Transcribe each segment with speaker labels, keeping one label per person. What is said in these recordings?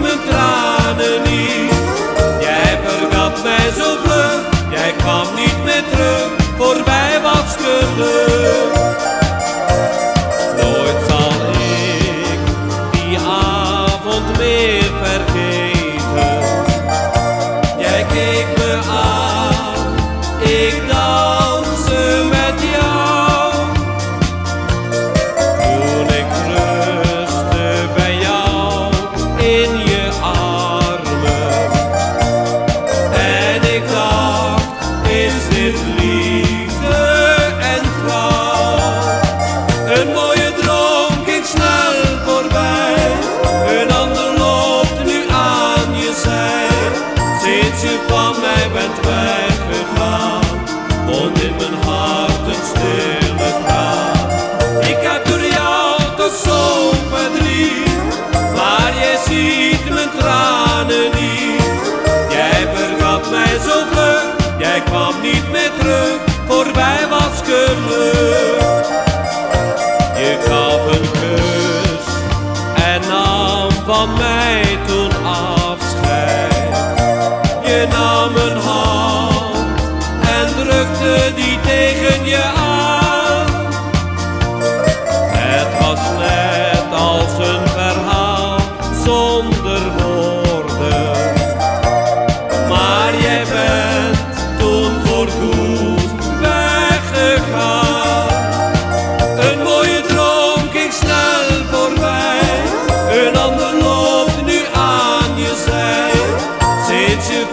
Speaker 1: mijn tranen niet. Jij vergat mij zo vlug, jij kwam niet meer terug, voorbij wat geluk. Nooit zal ik die avond meer vergeten. Jij keek me aan, ik dacht. je van mij bent weggegaan, woont in mijn hart een stille kraan. Ik heb door jou toch zo'n verdriet, maar je ziet mijn tranen niet. Jij vergat mij zo vlug, jij kwam niet meer terug, voorbij was geluk. Je gaf een kus en nam van mij toen afscheid. Je nam een hand en drukte die tegen je aan. Het was net als een verhaal zonder woorden. Maar jij bent toen voorgoed weggegaan. Een mooie droom ging snel voorbij, een ander loopt nu aan je zij. Sinds je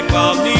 Speaker 1: back on the